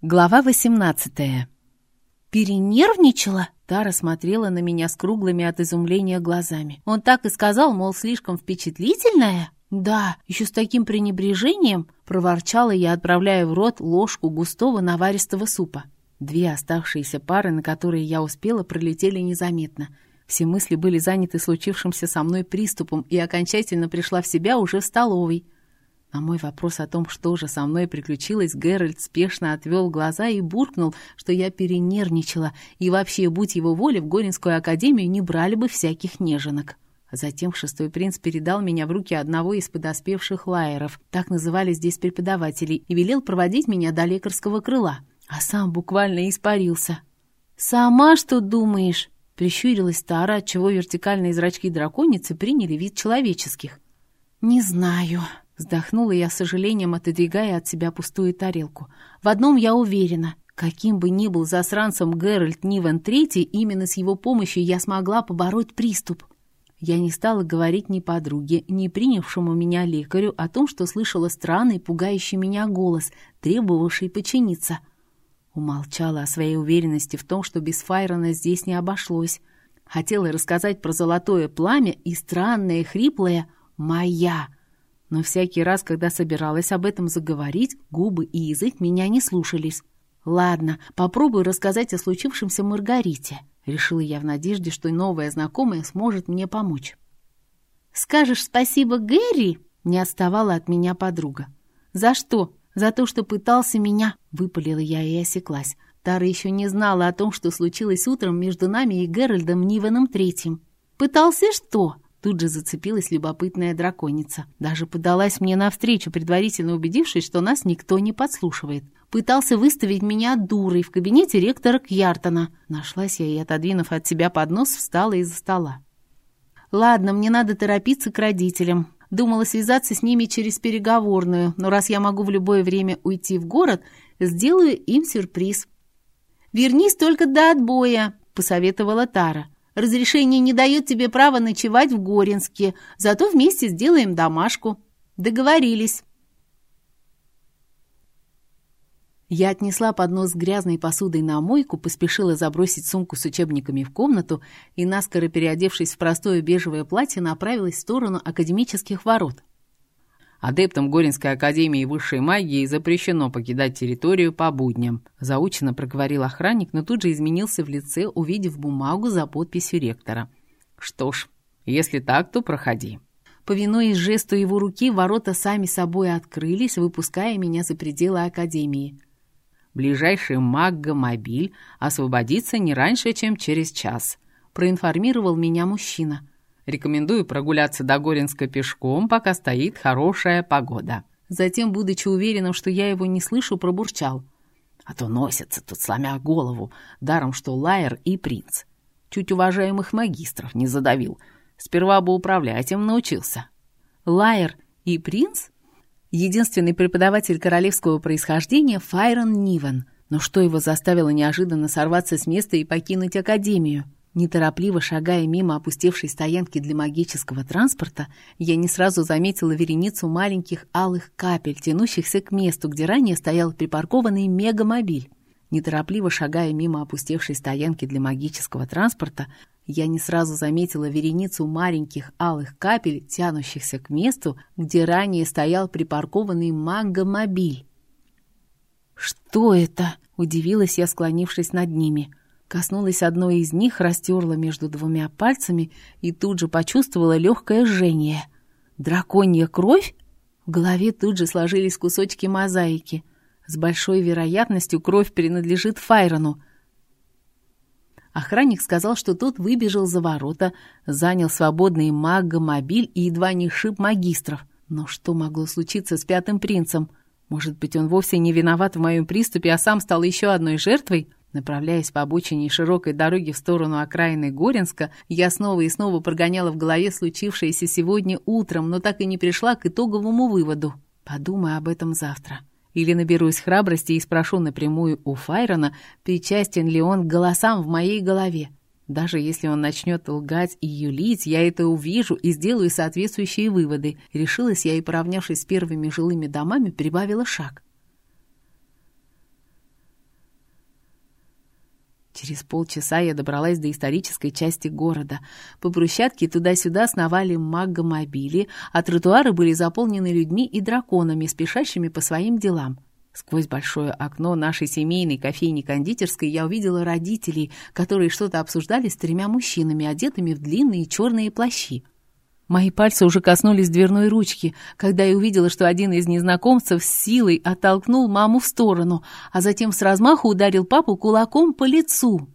Глава 18 «Перенервничала?» Тара смотрела на меня с круглыми от изумления глазами. «Он так и сказал, мол, слишком впечатлительная?» «Да, еще с таким пренебрежением!» — проворчала я, отправляя в рот ложку густого наваристого супа. Две оставшиеся пары, на которые я успела, пролетели незаметно. Все мысли были заняты случившимся со мной приступом, и окончательно пришла в себя уже в столовой — на мой вопрос о том, что же со мной приключилось, Геральт спешно отвел глаза и буркнул, что я перенервничала, и вообще, будь его воля, в Горинскую академию не брали бы всяких неженок. Затем шестой принц передал меня в руки одного из подоспевших лайеров, так называли здесь преподавателей, и велел проводить меня до лекарского крыла, а сам буквально испарился. «Сама что думаешь?» — прищурилась Тара, отчего вертикальные зрачки драконицы приняли вид человеческих. «Не знаю», Вздохнула я с сожалением, отодвигая от себя пустую тарелку. В одном я уверена. Каким бы ни был засранцем Геральт Нивен Третий, именно с его помощью я смогла побороть приступ. Я не стала говорить ни подруге, ни принявшему меня лекарю о том, что слышала странный, пугающий меня голос, требовавший подчиниться. Умолчала о своей уверенности в том, что без Файрона здесь не обошлось. Хотела рассказать про золотое пламя и странное, хриплое «моя», но всякий раз, когда собиралась об этом заговорить, губы и язык меня не слушались. «Ладно, попробую рассказать о случившемся Маргарите», — решила я в надежде, что новая знакомая сможет мне помочь. «Скажешь спасибо Гэри?» — не отставала от меня подруга. «За что? За то, что пытался меня?» — выпалила я и осеклась. Тара еще не знала о том, что случилось утром между нами и Геральдом Ниваном Третьим. «Пытался что?» Тут же зацепилась любопытная драконица. Даже подалась мне навстречу, предварительно убедившись, что нас никто не подслушивает. Пытался выставить меня дурой в кабинете ректора Кьяртона. Нашлась я и, отодвинув от себя поднос, встала из-за стола. «Ладно, мне надо торопиться к родителям. Думала связаться с ними через переговорную, но раз я могу в любое время уйти в город, сделаю им сюрприз». «Вернись только до отбоя», — посоветовала Тара. Разрешение не дает тебе права ночевать в Горинске, зато вместе сделаем домашку. Договорились». Я отнесла поднос с грязной посудой на мойку, поспешила забросить сумку с учебниками в комнату и, наскоро переодевшись в простое бежевое платье, направилась в сторону академических ворот. Адептам Горинской академии высшей магии запрещено покидать территорию по будням», заучено проговорил охранник, но тут же изменился в лице, увидев бумагу за подписью ректора. «Что ж, если так, то проходи». Повинуясь жесту его руки, ворота сами собой открылись, выпуская меня за пределы академии. «Ближайший маггомобиль освободится не раньше, чем через час», проинформировал меня мужчина. Рекомендую прогуляться до Горинска пешком, пока стоит хорошая погода». Затем, будучи уверенным, что я его не слышу, пробурчал. «А то носятся тут, сломя голову, даром что Лайер и принц. Чуть уважаемых магистров не задавил. Сперва бы управлять им научился». «Лайер и принц?» Единственный преподаватель королевского происхождения Файрон Нивен. Но что его заставило неожиданно сорваться с места и покинуть академию? Неторопливо шагая мимо опустевшей стоянки для магического транспорта, я не сразу заметила вереницу маленьких алых капель, тянущихся к месту, где ранее стоял припаркованный мегамобиль. Неторопливо шагая мимо опустевшей стоянки для магического транспорта, я не сразу заметила вереницу маленьких алых капель, тянущихся к месту, где ранее стоял припаркованный магомобиль. «Что это?» — удивилась я, склонившись над ними. Коснулась одной из них, растерла между двумя пальцами и тут же почувствовала легкое жжение. «Драконья кровь?» В голове тут же сложились кусочки мозаики. С большой вероятностью кровь принадлежит Файрону. Охранник сказал, что тот выбежал за ворота, занял свободный магомобиль и едва не шиб магистров. Но что могло случиться с пятым принцем? Может быть, он вовсе не виноват в моем приступе, а сам стал еще одной жертвой? Направляясь по обочине широкой дороги в сторону окраины Горинска, я снова и снова прогоняла в голове случившееся сегодня утром, но так и не пришла к итоговому выводу. Подумаю об этом завтра. Или наберусь храбрости и спрошу напрямую у Файрона, причастен ли он к голосам в моей голове. Даже если он начнет лгать и юлить, я это увижу и сделаю соответствующие выводы. Решилась я и, поравнявшись с первыми жилыми домами, прибавила шаг. Через полчаса я добралась до исторической части города. По брусчатке туда-сюда сновали магомобили, а тротуары были заполнены людьми и драконами, спешащими по своим делам. Сквозь большое окно нашей семейной кофейни-кондитерской я увидела родителей, которые что-то обсуждали с тремя мужчинами, одетыми в длинные черные плащи. Мои пальцы уже коснулись дверной ручки, когда я увидела, что один из незнакомцев с силой оттолкнул маму в сторону, а затем с размаху ударил папу кулаком по лицу.